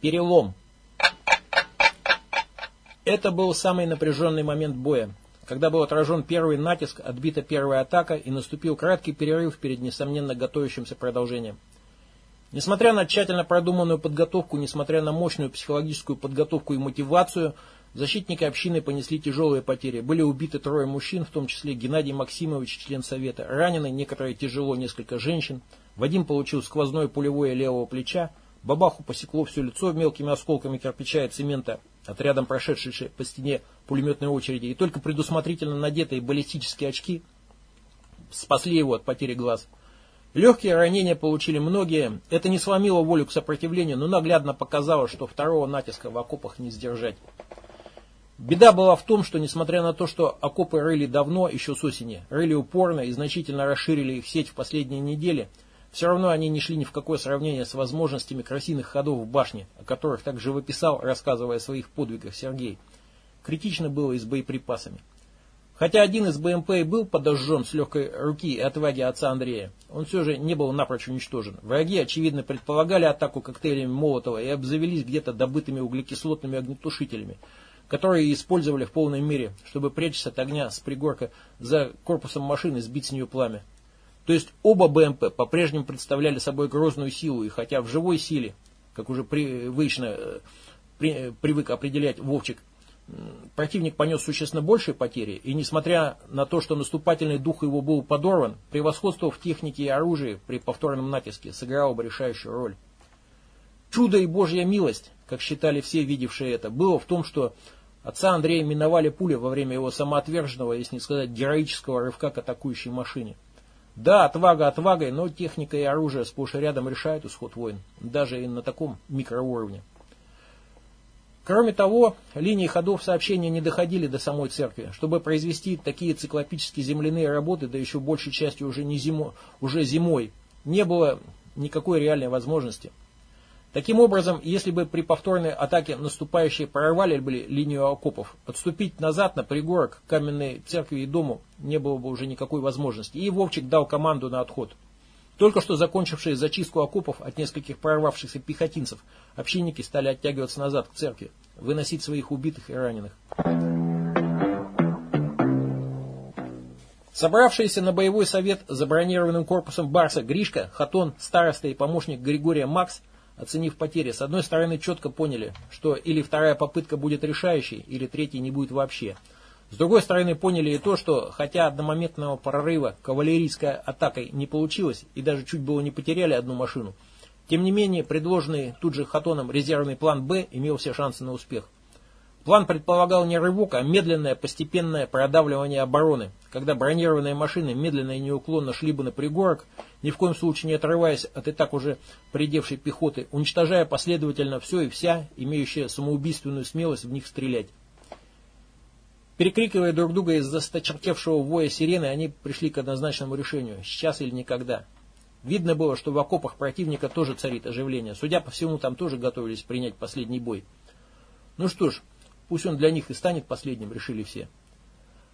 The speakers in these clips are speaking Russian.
Перелом. Это был самый напряженный момент боя, когда был отражен первый натиск, отбита первая атака и наступил краткий перерыв перед несомненно готовящимся продолжением. Несмотря на тщательно продуманную подготовку, несмотря на мощную психологическую подготовку и мотивацию, защитники общины понесли тяжелые потери. Были убиты трое мужчин, в том числе Геннадий Максимович, член совета, ранены некоторые тяжело, несколько женщин. Вадим получил сквозное пулевое левого плеча, Бабаху посекло все лицо мелкими осколками кирпича и цемента, отрядом прошедшей по стене пулеметной очереди, и только предусмотрительно надетые баллистические очки спасли его от потери глаз. Легкие ранения получили многие. Это не сломило волю к сопротивлению, но наглядно показало, что второго натиска в окопах не сдержать. Беда была в том, что несмотря на то, что окопы рыли давно, еще с осени, рыли упорно и значительно расширили их сеть в последние недели – все равно они не шли ни в какое сравнение с возможностями красивых ходов в башне, о которых так живописал, рассказывая о своих подвигах Сергей. Критично было и с боеприпасами. Хотя один из БМП и был подожжен с легкой руки и отваги отца Андрея, он все же не был напрочь уничтожен. Враги, очевидно, предполагали атаку коктейлями Молотова и обзавелись где-то добытыми углекислотными огнетушителями, которые использовали в полной мере, чтобы прячься от огня с пригорка за корпусом машины, сбить с нее пламя. То есть оба БМП по-прежнему представляли собой грозную силу, и хотя в живой силе, как уже привычно э, при, привык определять Вовчик, противник понес существенно большие потери, и несмотря на то, что наступательный дух его был подорван, превосходство в технике и оружии при повторном натиске сыграло бы решающую роль. Чудо и Божья милость, как считали все видевшие это, было в том, что отца Андрея миновали пули во время его самоотверженного, если не сказать героического рывка к атакующей машине. Да, отвага отвагой, но техника и оружие сплошь и рядом решают исход войн, даже и на таком микроуровне. Кроме того, линии ходов сообщения не доходили до самой церкви. Чтобы произвести такие циклопические земляные работы, да еще большей частью уже, не зимо, уже зимой, не было никакой реальной возможности. Таким образом, если бы при повторной атаке наступающие прорвали бы линию окопов, отступить назад на пригорок каменной церкви и дому не было бы уже никакой возможности. И Вовчик дал команду на отход. Только что закончившие зачистку окопов от нескольких прорвавшихся пехотинцев, общинники стали оттягиваться назад к церкви, выносить своих убитых и раненых. Собравшиеся на боевой совет за бронированным корпусом Барса Гришка, Хатон, староста и помощник Григория Макс – Оценив потери, с одной стороны четко поняли, что или вторая попытка будет решающей, или третьей не будет вообще. С другой стороны поняли и то, что хотя одномоментного прорыва кавалерийской атакой не получилось, и даже чуть было не потеряли одну машину, тем не менее предложенный тут же Хатоном резервный план «Б» имел все шансы на успех. План предполагал не рывок, а медленное постепенное продавливание обороны, когда бронированные машины медленно и неуклонно шли бы на пригорок, ни в коем случае не отрываясь от и так уже придевшей пехоты, уничтожая последовательно все и вся, имеющая самоубийственную смелость в них стрелять. Перекрикивая друг друга из засточертевшего воя сирены, они пришли к однозначному решению – сейчас или никогда. Видно было, что в окопах противника тоже царит оживление. Судя по всему, там тоже готовились принять последний бой. Ну что ж, Пусть он для них и станет последним, решили все.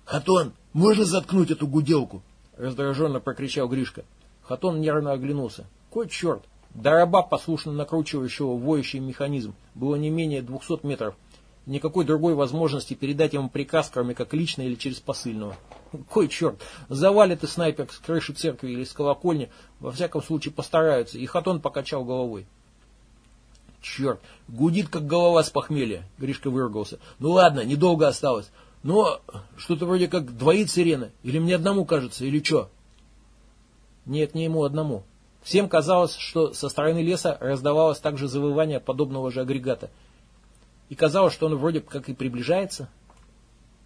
«Хатон, можно заткнуть эту гуделку?» Раздраженно прокричал Гришка. Хатон нервно оглянулся. Кой черт! До раба, послушно накручивающего воющий механизм, было не менее двухсот метров. Никакой другой возможности передать ему приказ, кроме как лично или через посыльного. Кой черт! Завалит и снайпер с крыши церкви или с колокольни, во всяком случае постараются, и Хатон покачал головой. Черт, гудит, как голова с похмелья. Гришка выругался. Ну ладно, недолго осталось. Но что-то вроде как двоит сирена. Или мне одному кажется, или что? Нет, не ему одному. Всем казалось, что со стороны леса раздавалось также завывание подобного же агрегата. И казалось, что он вроде как и приближается.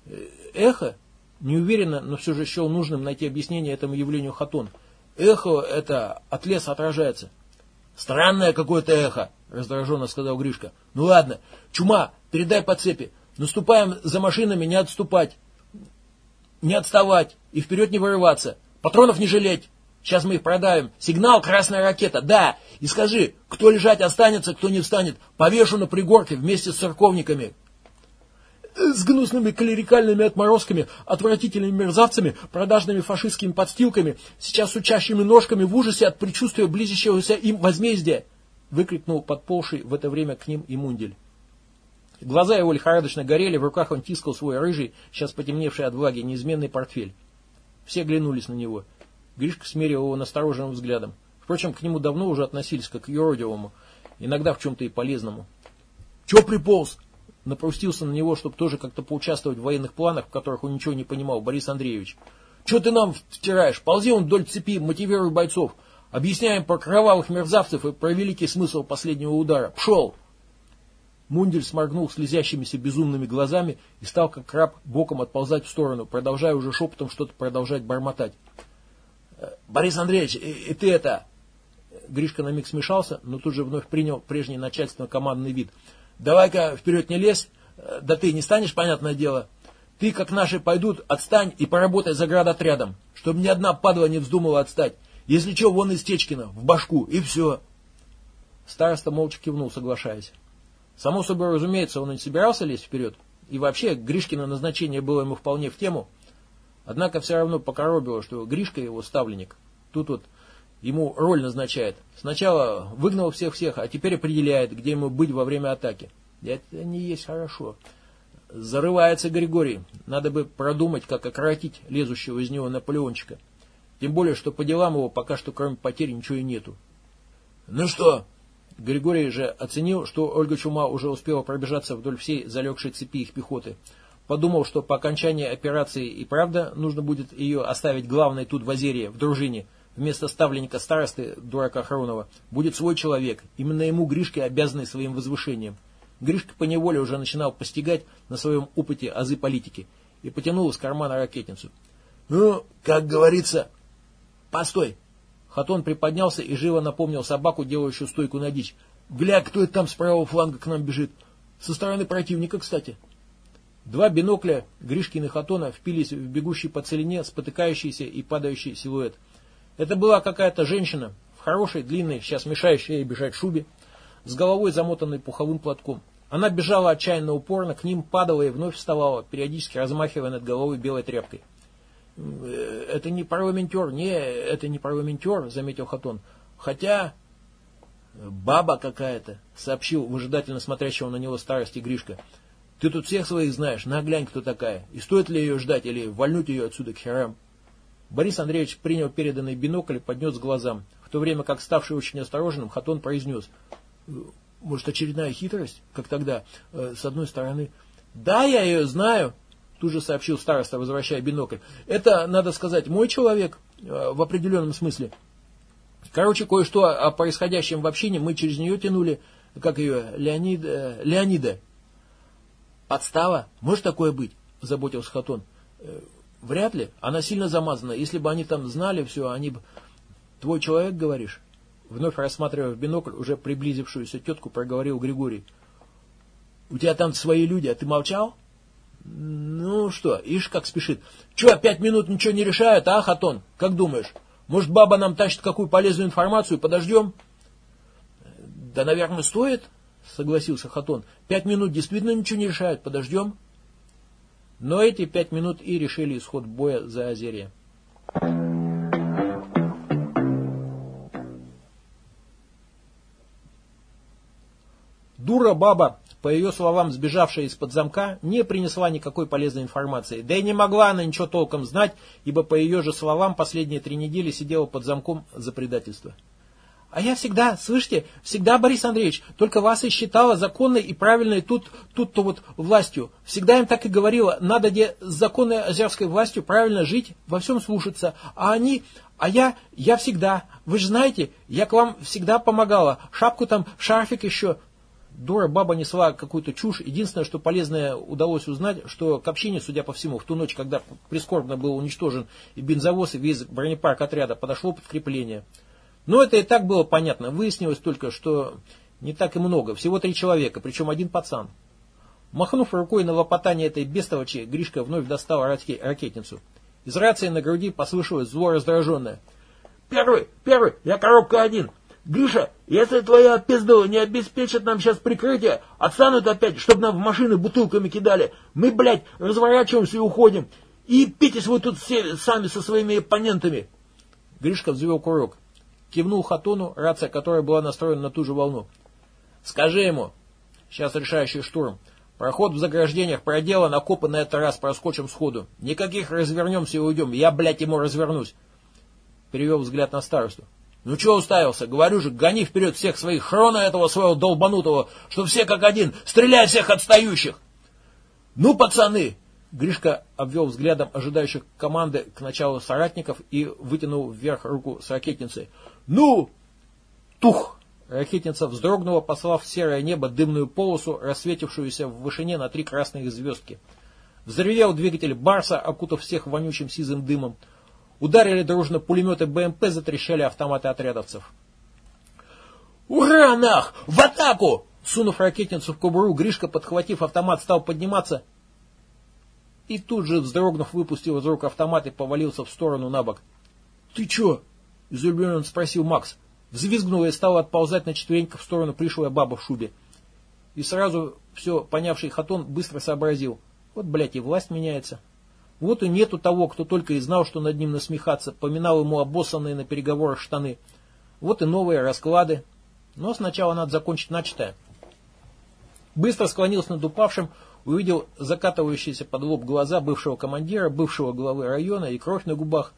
Э, эхо? Не уверенно, но все же счел нужным найти объяснение этому явлению Хатон. Эхо это от леса отражается. Странное какое-то эхо, раздраженно сказал Гришка. Ну ладно, чума, передай по цепи. Наступаем за машинами, не отступать. Не отставать и вперед не вырываться. Патронов не жалеть. Сейчас мы их продавим. Сигнал «Красная ракета». Да. И скажи, кто лежать останется, кто не встанет. Повешу на пригорке вместе с церковниками с гнусными клерикальными отморозками, отвратительными мерзавцами, продажными фашистскими подстилками, сейчас учащими ножками в ужасе от предчувствия близящегося им возмездия. выкрикнул подползший в это время к ним и Мундель. Глаза его лихорадочно горели, в руках он тискал свой рыжий, сейчас потемневший от влаги, неизменный портфель. Все глянулись на него. Гришка смерил его настороженным взглядом. Впрочем, к нему давно уже относились как к юродивому, иногда в чем-то и полезному. «Че приполз?» Напустился на него, чтобы тоже как-то поучаствовать в военных планах, в которых он ничего не понимал, Борис Андреевич. «Че ты нам втираешь? Ползи он вдоль цепи, мотивируй бойцов. Объясняем про кровавых мерзавцев и про великий смысл последнего удара. Пшел!» Мундель сморгнул слезящимися безумными глазами и стал, как краб, боком отползать в сторону, продолжая уже шепотом что-то продолжать бормотать. «Э, «Борис Андреевич, и, и ты это...» Гришка на миг смешался, но тут же вновь принял прежний начальственно-командный вид. «Давай-ка вперед не лезь, э, да ты не станешь, понятное дело. Ты, как наши пойдут, отстань и поработай за градотрядом, чтобы ни одна падла не вздумала отстать. Если что, вон из Течкина, в башку, и все». Староста молча кивнул, соглашаясь. Само собой разумеется, он и не собирался лезть вперед. И вообще, Гришкино назначение было ему вполне в тему. Однако все равно покоробило, что Гришка его ставленник. Тут вот ему роль назначает. Сначала выгнал всех-всех, а теперь определяет, где ему быть во время атаки. Это не есть хорошо. Зарывается Григорий. Надо бы продумать, как окоротить лезущего из него Наполеончика. Тем более, что по делам его пока что кроме потерь ничего и нету. «Ну что, Григорий же оценил, что Ольга Чума уже успела пробежаться вдоль всей залегшей цепи их пехоты. Подумал, что по окончании операции и правда нужно будет ее оставить главной тут в Азерии, в дружине. Вместо ставленника старосты, дурака Хронова, будет свой человек. Именно ему Гришке обязанный своим возвышением. Гришка поневоле уже начинал постигать на своем опыте азы политики и потянул из кармана ракетницу. «Ну, как говорится...» «Постой!» Хатон приподнялся и живо напомнил собаку, делающую стойку на дичь. «Гля, кто это там с правого фланга к нам бежит? Со стороны противника, кстати». Два бинокля Гришкин и Хатона впились в бегущий по целине, спотыкающийся и падающий силуэт. Это была какая-то женщина в хорошей, длинной, сейчас мешающей ей бежать шубе, с головой замотанной пуховым платком. Она бежала отчаянно упорно, к ним падала и вновь вставала, периодически размахивая над головой белой тряпкой. Э, это не парламентер, не, это не парламентер, заметил Хатон. Хотя баба какая-то, сообщил выжидательно смотрящего на него старости Гришка. Ты тут всех своих знаешь, наглянь, кто такая. И стоит ли ее ждать или вальнуть ее отсюда к херам? Борис Андреевич принял переданный бинокль и поднес глазам, в то время как, ставший очень осторожным, Хатон произнес. «Э, может, очередная хитрость, как тогда, э, с одной стороны. Да, я ее знаю, Тут же сообщил староста, возвращая бинокль. Это, надо сказать, мой человек э, в определенном смысле. Короче, кое-что о происходящем в общине мы через нее тянули, как ее, Леонид, э, Леонида. Подстава? Может такое быть? Заботился Хатон. Э, вряд ли. Она сильно замазана. Если бы они там знали все, они бы... Твой человек, говоришь? Вновь рассматривая в бинокль уже приблизившуюся тетку, проговорил Григорий. У тебя там свои люди, а ты молчал? Ну что, ишь как спешит. Че, пять минут ничего не решает, а, Хатон? Как думаешь? Может, баба нам тащит какую полезную информацию, подождем? Да, наверное, стоит, согласился Хатон. Пять минут действительно ничего не решают, подождем. Но эти пять минут и решили исход боя за Озерье. Дура баба по ее словам, сбежавшая из-под замка, не принесла никакой полезной информации. Да и не могла она ничего толком знать, ибо, по ее же словам, последние три недели сидела под замком за предательство. А я всегда, слышите, всегда, Борис Андреевич, только вас и считала законной и правильной тут, тут-то вот властью. Всегда им так и говорила, надо где с законной азерской властью правильно жить, во всем слушаться. А они, а я, я всегда, вы же знаете, я к вам всегда помогала. Шапку там, шарфик еще, Дура баба несла какую-то чушь. Единственное, что полезное удалось узнать, что к общине, судя по всему, в ту ночь, когда прискорбно был уничтожен и бензовоз, и весь бронепарк отряда, подошло подкрепление. Но это и так было понятно. Выяснилось только, что не так и много. Всего три человека, причем один пацан. Махнув рукой на лопотание этой бестолочи, Гришка вновь достал ракетницу. Из рации на груди послышалось зло раздраженное. «Первый, первый, я коробка один. Гриша, если твоя пизда не обеспечит нам сейчас прикрытие, отстанут опять, чтобы нам в машины бутылками кидали. Мы, блядь, разворачиваемся и уходим. И питесь вы тут все сами со своими оппонентами. Гришка взвел курок. Кивнул Хатону, рация которая была настроена на ту же волну. «Скажи ему, сейчас решающий штурм, проход в заграждениях проделан, окопы на этот раз проскочим сходу. Никаких развернемся и уйдем, я, блядь, ему развернусь». Перевел взгляд на старосту. «Ну чего уставился? Говорю же, гони вперед всех своих хрона этого своего долбанутого, что все как один, стреляй всех отстающих!» «Ну, пацаны!» Гришка обвел взглядом ожидающих команды к началу соратников и вытянул вверх руку с ракетницей. «Ну!» «Тух!» Ракетница вздрогнула, послав в серое небо дымную полосу, рассветившуюся в вышине на три красные звездки. Взревел двигатель Барса, окутав всех вонючим сизым дымом. Ударили дружно пулеметы БМП, затрещали автоматы отрядовцев. «Ура, нах! В атаку!» Сунув ракетницу в кобуру, Гришка, подхватив автомат, стал подниматься и тут же, вздрогнув, выпустил из рук автомат и повалился в сторону на бок. «Ты чё?» – изумленно спросил Макс. Взвизгнула и стала отползать на четвереньках в сторону пришлая баба в шубе. И сразу все понявший Хатон быстро сообразил. Вот, блядь, и власть меняется. Вот и нету того, кто только и знал, что над ним насмехаться, поминал ему обоссанные на переговорах штаны. Вот и новые расклады. Но сначала надо закончить начатое. Быстро склонился над упавшим, увидел закатывающиеся под лоб глаза бывшего командира, бывшего главы района и кровь на губах.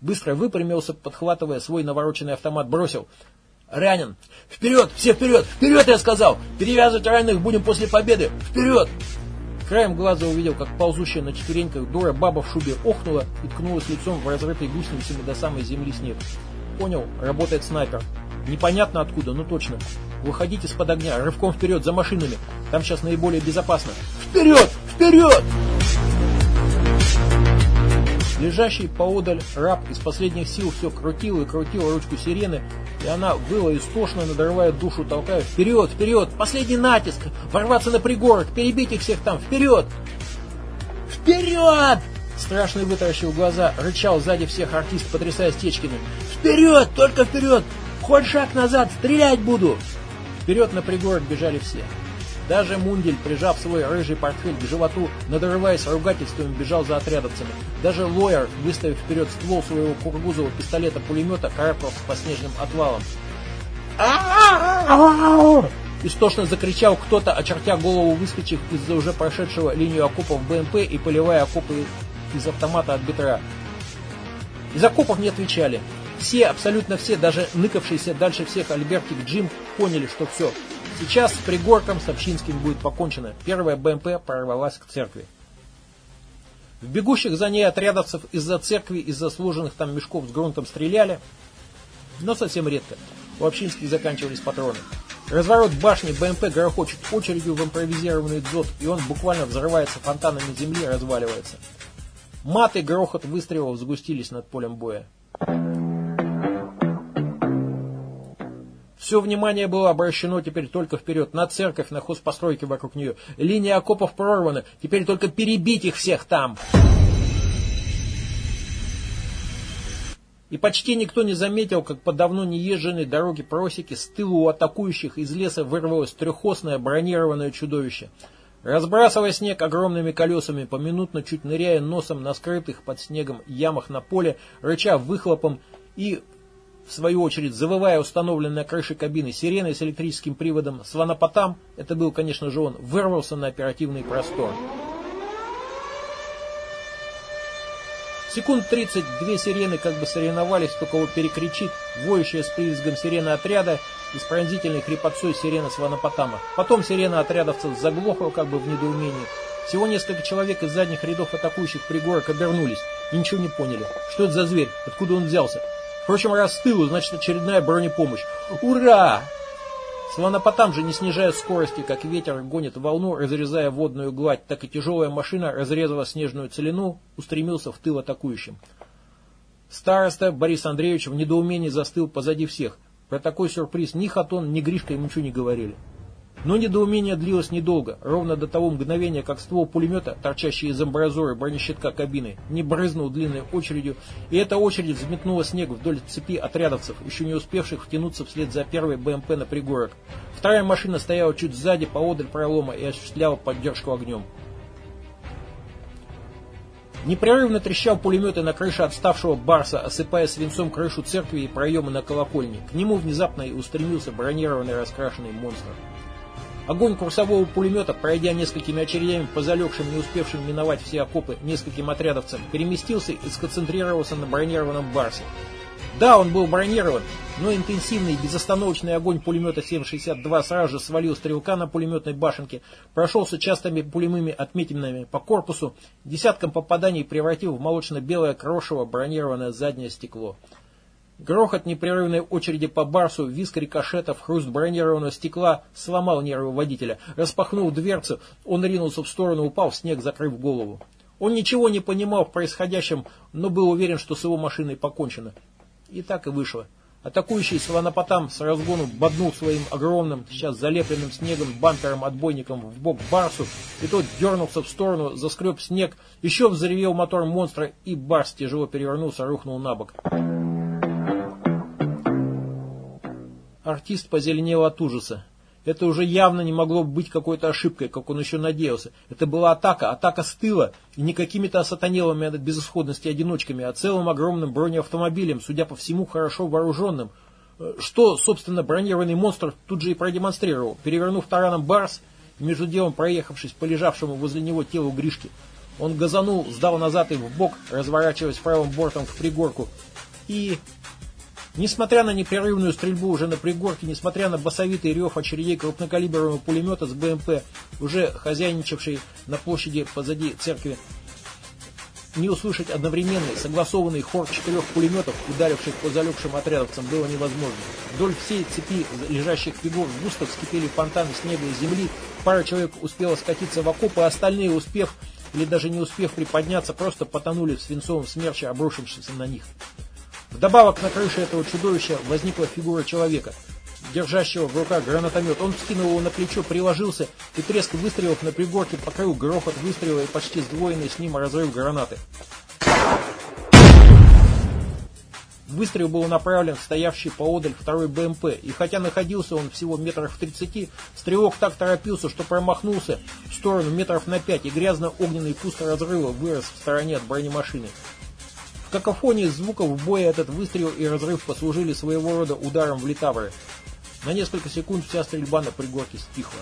Быстро выпрямился, подхватывая свой навороченный автомат, бросил. «Ранен! Вперед! Все вперед! Вперед, я сказал! Перевязывать раненых будем после победы! Вперед!» Краем глаза увидел, как ползущая на четвереньках дура баба в шубе охнула и ткнулась лицом в разрытый гусеницами до самой земли снег. Понял, работает снайпер. Непонятно откуда, но точно. Выходите из-под огня, рывком вперед, за машинами. Там сейчас наиболее безопасно. Вперед! Вперед! Лежащий поодаль раб из последних сил все крутил и крутил ручку сирены, она выла истошно, надрывая душу, толкая вперед, вперед, последний натиск, ворваться на пригорок, перебить их всех там, вперед! Вперед! Страшный вытаращил глаза, рычал сзади всех артист, потрясая Стечкиным. «Вперед! Только вперед! Хоть шаг назад! Стрелять буду!» Вперед на пригорок бежали все. Даже Мундель, прижав свой рыжий портфель к животу, надрываясь ругательствами, бежал за отрядовцами. Даже Лоер, выставив вперед ствол своего кургузового пистолета-пулемета, карабкался по снежным отвалам. Истошно закричал кто-то, очертя голову выскочив из-за уже прошедшего линию окопов БМП и поливая окопы из автомата от бетра. Из окопов не отвечали. Все, абсолютно все, даже ныкавшиеся дальше всех Альбертик Джим, поняли, что все. Сейчас с пригорком с Общинским будет покончено. Первая БМП прорвалась к церкви. В бегущих за ней отрядовцев из-за церкви, из-за сложенных там мешков с грунтом стреляли, но совсем редко. У Общинских заканчивались патроны. Разворот башни БМП грохочет очередью в импровизированный дзот, и он буквально взрывается фонтанами земли и разваливается. Мат и грохот выстрелов сгустились над полем боя. Все внимание было обращено теперь только вперед, на церковь, на хозпостройки вокруг нее. Линия окопов прорвана, теперь только перебить их всех там. И почти никто не заметил, как по давно неезженной дороге просеки с тылу у атакующих из леса вырвалось трехосное бронированное чудовище. Разбрасывая снег огромными колесами, поминутно чуть ныряя носом на скрытых под снегом ямах на поле, рыча выхлопом и в свою очередь, завывая установленной на крыше кабины сиреной с электрическим приводом, Сванопотам, это был, конечно же, он, вырвался на оперативный простор. Секунд 30 две сирены как бы соревновались, кто кого перекричит, воющая с привизгом сирена отряда и с пронзительной хрипотцой сирена Сванопотама. Потом сирена отрядовцев заглохла как бы в недоумении. Всего несколько человек из задних рядов атакующих пригорок обернулись и ничего не поняли. Что это за зверь? Откуда он взялся? Впрочем, тылу, значит очередная бронепомощь. Ура! Слонопотам же, не снижая скорости, как ветер гонит волну, разрезая водную гладь, так и тяжелая машина, разрезала снежную целину, устремился в тыл атакующим. Староста Борис Андреевич в недоумении застыл позади всех. Про такой сюрприз ни Хатон, ни Гришка ему ничего не говорили. Но недоумение длилось недолго, ровно до того мгновения, как ствол пулемета, торчащий из амбразуры бронещитка кабины, не брызнул длинной очередью, и эта очередь взметнула снег вдоль цепи отрядовцев, еще не успевших втянуться вслед за первой БМП на пригорок. Вторая машина стояла чуть сзади, поодаль пролома, и осуществляла поддержку огнем. Непрерывно трещал пулеметы на крыше отставшего Барса, осыпая свинцом крышу церкви и проемы на колокольне. К нему внезапно и устремился бронированный раскрашенный монстр. Огонь курсового пулемета, пройдя несколькими очередями по залегшим, не успевшим миновать все окопы нескольким отрядовцам, переместился и сконцентрировался на бронированном Барсе. Да, он был бронирован, но интенсивный безостановочный огонь пулемета 7,62 сразу же свалил стрелка на пулеметной башенке, прошелся частыми пулемыми отметинами по корпусу, десятком попаданий превратил в молочно-белое крошево бронированное заднее стекло. Грохот непрерывной очереди по барсу, виск рикошетов, хруст бронированного стекла сломал нервы водителя. Распахнув дверцу, он ринулся в сторону, упал в снег, закрыв голову. Он ничего не понимал в происходящем, но был уверен, что с его машиной покончено. И так и вышло. Атакующий Сванопотам с разгону боднул своим огромным, сейчас залепленным снегом бампером-отбойником в бок Барсу, и тот дернулся в сторону, заскреб снег, еще взревел мотор монстра, и Барс тяжело перевернулся, рухнул на бок. Артист позеленел от ужаса. Это уже явно не могло быть какой-то ошибкой, как он еще надеялся. Это была атака, атака с тыла, и не какими-то осатанелыми от безысходности одиночками, а целым огромным бронеавтомобилем, судя по всему, хорошо вооруженным. Э, что, собственно, бронированный монстр тут же и продемонстрировал, перевернув тараном Барс, между делом проехавшись по лежавшему возле него телу Гришки. Он газанул, сдал назад и в бок, разворачиваясь правым бортом в пригорку, и Несмотря на непрерывную стрельбу уже на пригорке, несмотря на басовитый рев очередей крупнокалиберного пулемета с БМП, уже хозяйничавший на площади позади церкви, не услышать одновременный, согласованный хор четырех пулеметов, ударивших по залегшим отрядовцам, было невозможно. Вдоль всей цепи лежащих фигур густо вскипели фонтаны снега и земли, пара человек успела скатиться в окопы, а остальные, успев или даже не успев приподняться, просто потонули в свинцовом смерче, обрушившемся на них. Вдобавок на крыше этого чудовища возникла фигура человека, держащего в руках гранатомет. Он вскинул его на плечо, приложился и треск выстрелов на пригорке покрыл грохот выстрела и почти сдвоенный с ним разрыв гранаты. Выстрел был направлен в стоявший поодаль второй БМП, и хотя находился он всего метрах в 30, стрелок так торопился, что промахнулся в сторону метров на 5, и грязно-огненный пуск разрыва вырос в стороне от бронемашины. В какофонии звуков боя этот выстрел и разрыв послужили своего рода ударом в литавры. На несколько секунд вся стрельба на пригорке стихла.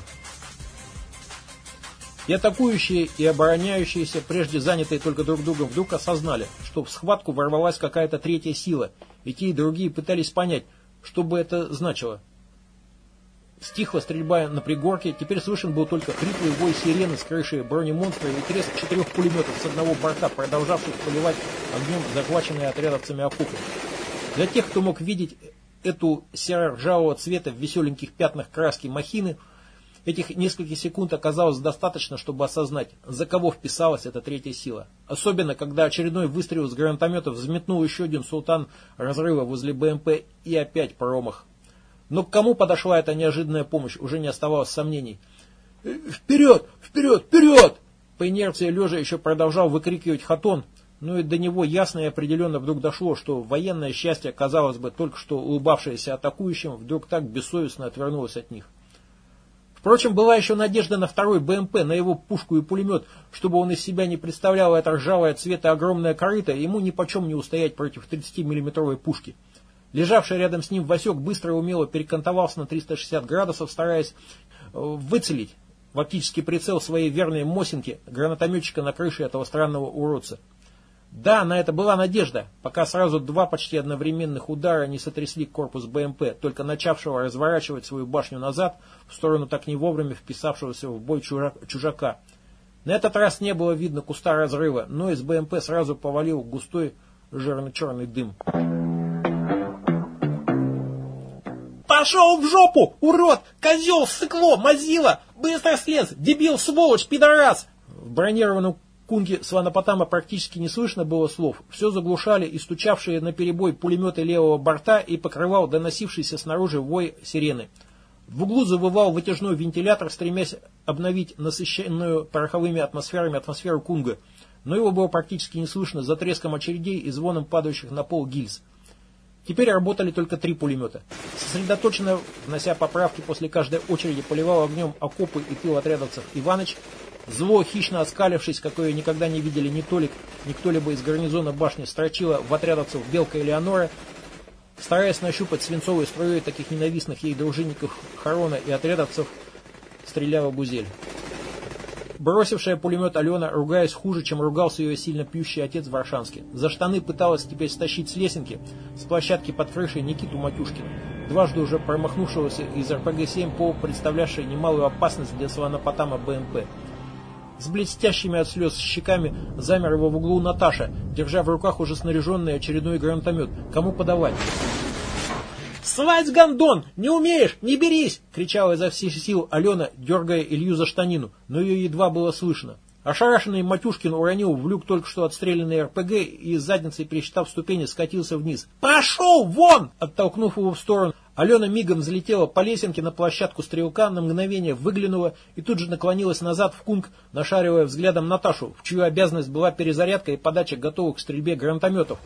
И атакующие, и обороняющиеся, прежде занятые только друг другом, вдруг осознали, что в схватку ворвалась какая-то третья сила, и те и другие пытались понять, что бы это значило – Стихла стрельба на пригорке, теперь слышен был только хриплый вой сирены с крыши бронемонстра и треск четырех пулеметов с одного борта, продолжавших поливать огнем захваченные отрядовцами окопы. Для тех, кто мог видеть эту серо-ржавого цвета в веселеньких пятнах краски махины, этих нескольких секунд оказалось достаточно, чтобы осознать, за кого вписалась эта третья сила. Особенно, когда очередной выстрел с гранатомета взметнул еще один султан разрыва возле БМП и опять промах. Но к кому подошла эта неожиданная помощь, уже не оставалось сомнений. «Вперед! Вперед! Вперед!» По инерции лежа еще продолжал выкрикивать Хатон, но и до него ясно и определенно вдруг дошло, что военное счастье, казалось бы, только что улыбавшееся атакующим, вдруг так бессовестно отвернулось от них. Впрочем, была еще надежда на второй БМП, на его пушку и пулемет, чтобы он из себя не представлял это ржавое цвета огромное корыто, ему ни почем не устоять против 30-миллиметровой пушки. Лежавший рядом с ним Васек быстро и умело перекантовался на 360 градусов, стараясь э, выцелить в оптический прицел своей верной Мосинки гранатометчика на крыше этого странного уродца. Да, на это была надежда, пока сразу два почти одновременных удара не сотрясли корпус БМП, только начавшего разворачивать свою башню назад в сторону так не вовремя вписавшегося в бой чужака. На этот раз не было видно куста разрыва, но из БМП сразу повалил густой жирно-черный дым. Пошел в жопу, урод, козел, сыкло, мазила, быстро слез, дебил, сволочь, пидорас. В бронированном кунге Сванопотама практически не слышно было слов. Все заглушали и стучавшие на перебой пулеметы левого борта и покрывал доносившийся снаружи вой сирены. В углу завывал вытяжной вентилятор, стремясь обновить насыщенную пороховыми атмосферами атмосферу Кунга, но его было практически не слышно за треском очередей и звоном падающих на пол гильз. Теперь работали только три пулемета. Сосредоточенно, внося поправки после каждой очереди, поливал огнем окопы и тыл отрядовцев Иваныч, Зло, хищно оскалившись, какое никогда не видели ни Толик, ни кто-либо из гарнизона башни, строчила в отрядовцев Белка Элеонора, стараясь нащупать свинцовой струей таких ненавистных ей дружинников Харона и отрядовцев, стреляла Бузель. Бросившая пулемет Алена, ругаясь хуже, чем ругался ее сильно пьющий отец в Варшанске. За штаны пыталась теперь стащить с лесенки, с площадки под крышей Никиту Матюшкина, дважды уже промахнувшегося из РПГ-7 по представлявшей немалую опасность для слонопотама БМП. С блестящими от слез щеками замер его в углу Наташа, держа в руках уже снаряженный очередной гранатомет. Кому подавать? «Свать, гондон! Не умеешь! Не берись!» — кричала изо всех сил Алена, дергая Илью за штанину, но ее едва было слышно. Ошарашенный Матюшкин уронил в люк только что отстрелянный РПГ и с задницей, пересчитав ступени, скатился вниз. «Пошел вон!» Оттолкнув его в сторону, Алена мигом взлетела по лесенке на площадку стрелка, на мгновение выглянула и тут же наклонилась назад в кунг, нашаривая взглядом Наташу, в чью обязанность была перезарядка и подача готовых к стрельбе гранатометов.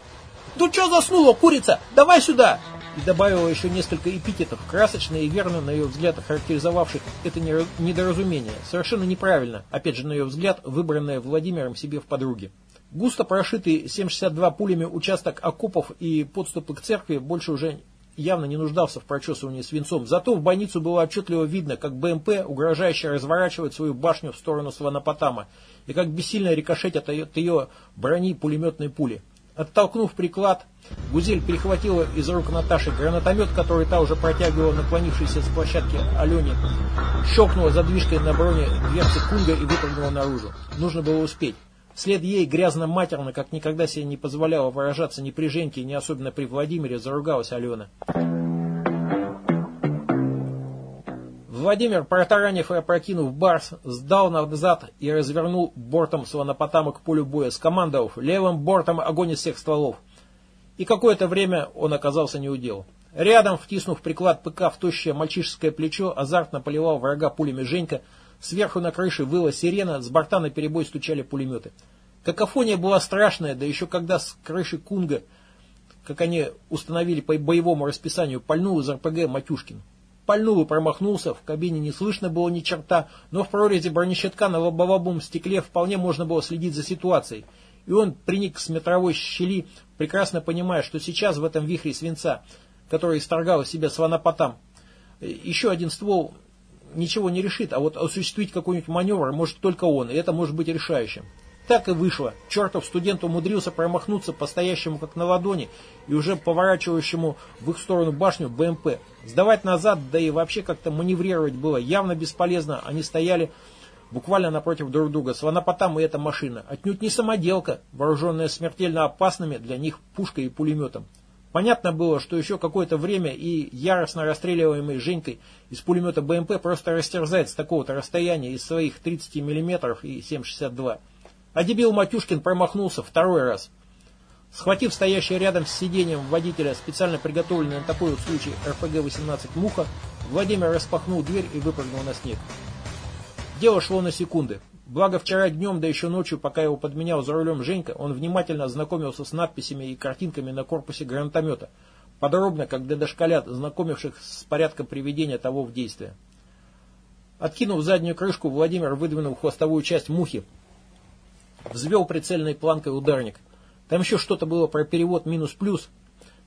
«Ну что заснула, курица? Давай сюда!» И добавила еще несколько эпитетов, красочно и верно, на ее взгляд, характеризовавших это недоразумение. Совершенно неправильно, опять же, на ее взгляд, выбранное Владимиром себе в подруге. Густо прошитый 7,62 пулями участок окопов и подступы к церкви больше уже явно не нуждался в прочесывании свинцом. Зато в больницу было отчетливо видно, как БМП угрожающе разворачивает свою башню в сторону Сванопотама и как бессильно рикошетят от ее брони пулеметной пули. Оттолкнув приклад, Гузель перехватила из рук Наташи гранатомет, который та уже протягивала наклонившейся с площадки Алене, щелкнула задвижкой на броне дверцы Кунга и выпрыгнула наружу. Нужно было успеть. Вслед ей грязно-матерно, как никогда себе не позволяла выражаться ни при Женьке, ни особенно при Владимире, заругалась Алена. Владимир, протаранив и опрокинув барс, сдал назад и развернул бортом слонопотама к полю боя, скомандовав левым бортом огонь из всех стволов. И какое-то время он оказался неудел. Рядом, втиснув приклад ПК в тощее мальчишеское плечо, азартно поливал врага пулями Женька, сверху на крыше выла сирена, с борта на перебой стучали пулеметы. Какофония была страшная, да еще когда с крыши Кунга, как они установили по боевому расписанию, пальнул из РПГ Матюшкин. Пальнул и промахнулся, в кабине не слышно было ни черта, но в прорези бронещитка на лобовом стекле вполне можно было следить за ситуацией. И он приник к смотровой щели, прекрасно понимая, что сейчас в этом вихре свинца, который исторгал из себя сванопотам, еще один ствол ничего не решит, а вот осуществить какой-нибудь маневр может только он, и это может быть решающим. Так и вышло. Чертов студент умудрился промахнуться по стоящему как на ладони и уже поворачивающему в их сторону башню БМП. Сдавать назад, да и вообще как-то маневрировать было явно бесполезно. Они стояли буквально напротив друг друга. Сванопотам и эта машина. Отнюдь не самоделка, вооруженная смертельно опасными для них пушкой и пулеметом. Понятно было, что еще какое-то время и яростно расстреливаемый Женькой из пулемета БМП просто растерзает с такого-то расстояния из своих 30 мм и 7,62 а дебил Матюшкин промахнулся второй раз. Схватив стоящий рядом с сиденьем водителя специально приготовленный на такой вот случай РПГ-18 «Муха», Владимир распахнул дверь и выпрыгнул на снег. Дело шло на секунды. Благо вчера днем, да еще ночью, пока его подменял за рулем Женька, он внимательно ознакомился с надписями и картинками на корпусе гранатомета, подробно, как для дошколят, знакомивших с порядком приведения того в действие. Откинув заднюю крышку, Владимир выдвинул хвостовую часть мухи, Взвел прицельной планкой ударник. Там еще что-то было про перевод минус-плюс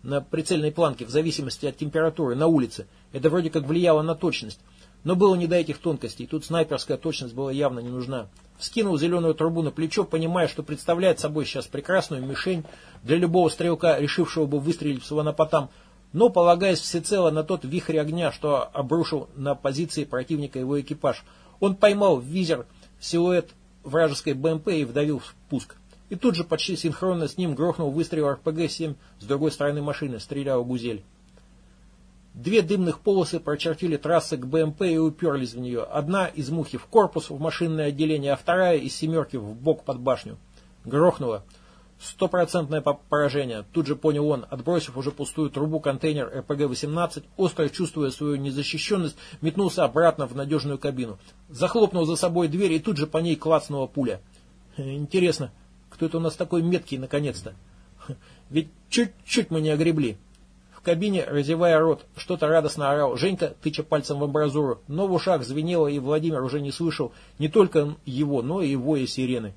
на прицельной планке в зависимости от температуры на улице. Это вроде как влияло на точность. Но было не до этих тонкостей. Тут снайперская точность была явно не нужна. Вскинул зеленую трубу на плечо, понимая, что представляет собой сейчас прекрасную мишень для любого стрелка, решившего бы выстрелить в слонопотам, но полагаясь всецело на тот вихрь огня, что обрушил на позиции противника его экипаж. Он поймал в визер силуэт вражеской БМП и вдавил в спуск. И тут же почти синхронно с ним грохнул выстрел РПГ-7 с другой стороны машины, стрелял гузель. Две дымных полосы прочертили трассы к БМП и уперлись в нее. Одна из мухи в корпус, в машинное отделение, а вторая из семерки в бок под башню. Грохнула. Стопроцентное поражение. Тут же понял он, отбросив уже пустую трубу контейнер РПГ-18, остро чувствуя свою незащищенность, метнулся обратно в надежную кабину. Захлопнул за собой дверь и тут же по ней клацнула пуля. Интересно, кто это у нас такой меткий наконец-то? Ведь чуть-чуть мы не огребли. кабине, разевая рот, что-то радостно орал. Женька, тыча пальцем в амбразуру, но в ушах звенело, и Владимир уже не слышал не только его, но и и сирены.